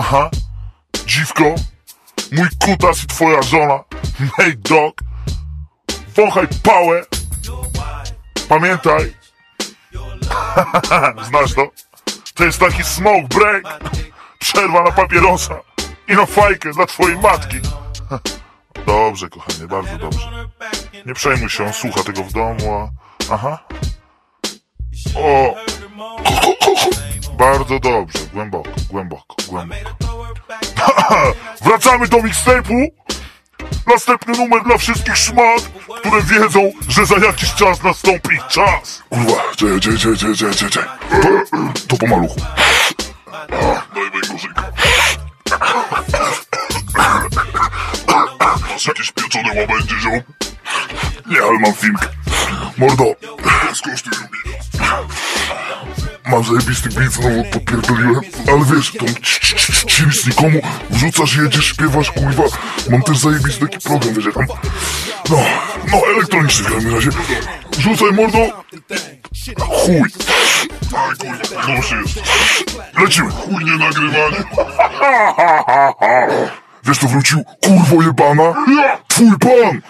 Aha. Dziwko. Mój kutas i twoja żona. Nate Dog. Wąchaj pałę. Pamiętaj. Znasz to? To jest taki smoke break. Przerwa na papierosa. I na fajkę dla twojej matki. Dobrze, kochanie, bardzo dobrze. Nie przejmuj się, on słucha tego w domu, a... Aha. O! Bardzo dobrze, głęboko, głęboko, głęboko. Wracamy do mixtape'u. Następny numer dla wszystkich szmat, które wiedzą, że za jakiś czas nastąpi czas. Kurwa, czekaj, czekaj, czekaj, czekaj, czekaj. To, po maluchu. Daj mojego żyka. Masz jakieś pieczone łabędzie, ziom? Nie, ale mam filmkę. Mordo, skosztuj mi. Mam zajebisty beat, znowu popierdoliłem. Ale wiesz, to ci nic nikomu. Wrzucasz, jedziesz, śpiewasz, kurwa. Mam też zajebisty taki program, wiesz, tam No, no, elektroniczny w każdym razie. Rzucaj mordo. Chuj. Aj kurwa, proszę jest. Lecimy. Chuj nie nagrywanie Wiesz kto wrócił? Kurwo jebana Twój pan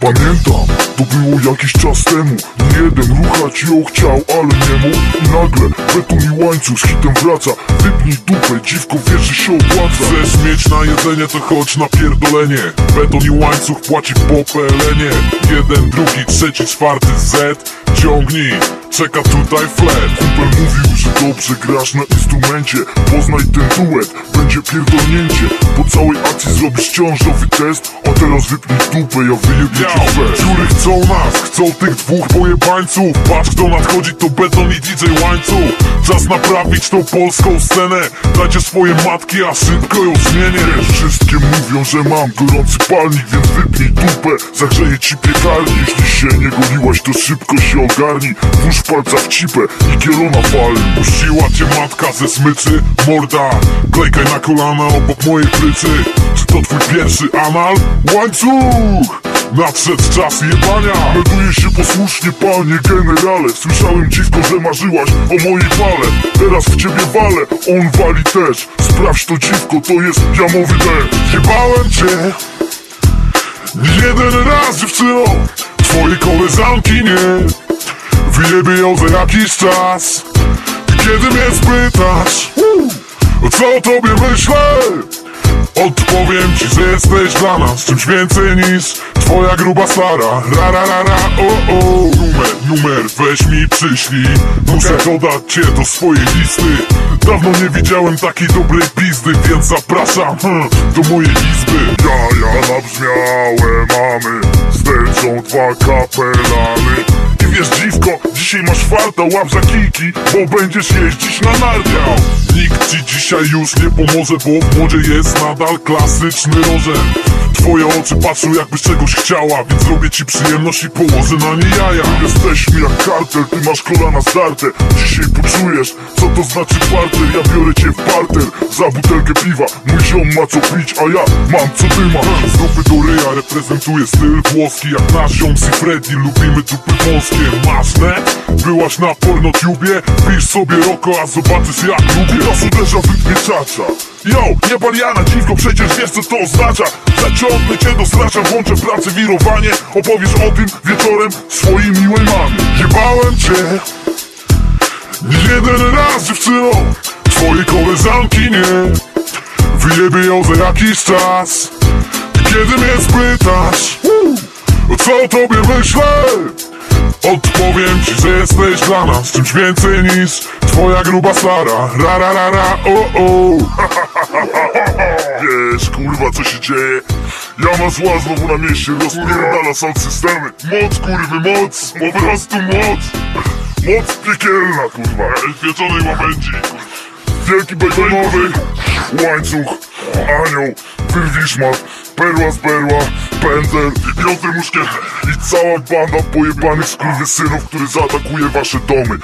Pamiętam, to było jakiś czas temu. Jeden ruchać ją chciał, ale nie mógł. Nagle beton i łańcuch z hitem wraca. Wypnij dupę, dziwko wiesz, że się opłaca. Chcesz mieć na jedzenie, to chodź na pierdolenie. Beton i łańcuch płaci po pelenie. Jeden, drugi, trzeci, czwarty Z Ciągnij, czeka tutaj flet Kumpel mówił, że dobrze grasz na instrumencie. Poznaj ten duet, będzie pierdolnięcie. Po całej akcji zrobisz ciążowy test. A teraz wypnij dupę, ja wyjebię cię fest dziury chcą nas, chcą tych dwóch pojebańców. Patrz kto nadchodzi, to beton i DJ łańcuch. Czas naprawić tą polską scenę. Dajcie swoje matki, a szybko ją zmienię. Wszystkie mówią, że mam gorący palnik Więc wypnij dupę, zagrzeję ci piekarnik Jeśli się nie goliłaś, to szybko się ogarnij Włóż palca w cipę i kielona fali Puściła cię matka ze smyczy, morda. Klejkaj na kolana obok mojej pryczy Czy to twój pierwszy anal? Łańcuch! Nadszedł czas jebania. Melduje się posłusznie, panie generale. Słyszałem dziwko, że marzyłaś o mojej fale. Teraz w ciebie walę, on wali też. Sprawdź to dziwko, to jest jamowy deszcz Jebałem cię. Jeden raz dziewczyno. Twojej koleżanki nie Wyjebie ją za jakiś czas kiedy mnie spytasz co o tobie myślę? Odpowiem ci, że jesteś dla nas Czymś więcej niż twoja gruba stara. Ra ra ra ra o o. Numer, numer, weź mi przyślij. Muszę dodać cię do swojej listy. Dawno nie widziałem takiej dobrej pizdy Więc zapraszam hmm, do mojej izby. Jaja nabrzmiałe mamy Sterczą dwa kapelany. I wiesz dziwko, dzisiaj masz farta Łap za kijki, bo będziesz jeździć na narciach Nikt ci dzisiaj już nie pomoże, bo w modzie jest nadal klasyczny rożen Twoje oczy patrzą jakbyś czegoś chciała Więc zrobię ci przyjemność i położę na nie jaja. Jesteśmy jak kartel, ty masz kolana zdarte Dzisiaj poczujesz, co to znaczy parter Ja biorę cię w parter, za butelkę piwa. Mój ziom ma co pić, a ja mam co ty masz Z do ryja reprezentuję styl włoski. Jak nasz ziom i Freddy, lubimy dupy polskie Masz net? Byłaś na pornotubie? Pisz sobie roko, a zobaczysz jak lubię Teraz uderza w rytmie czacza Yo, nie baliana dziwko, przecież wiesz co to oznacza. Zaciągnę cię do stracza, włączę pracę, wirowanie. Opowiesz o tym wieczorem swojej miłej mamie. Jebałem cię. Nie jeden raz dziewczyno. Twojej koleżanki nie. Wyjebie ją za jakiś czas. Kiedy mnie spytasz co o tobie myślę Odpowiem ci, że jesteś dla nas Czymś więcej niż twoja gruba stara Ra ra ra ra o o. Wiesz, kurwa, co się dzieje? Ja ma zła znowu na mieście, rozpierdala sound systemy. Moc, kurwy, moc, po prostu moc. Moc piekielna, kurwa, pieczonej łabędzi. Wielki begonowy, łańcuch, anioł, wyrwiszmat, perła z perła, pędzel i piąty muszkieter I cała banda pojebanych skurwysynów, który zaatakuje wasze domy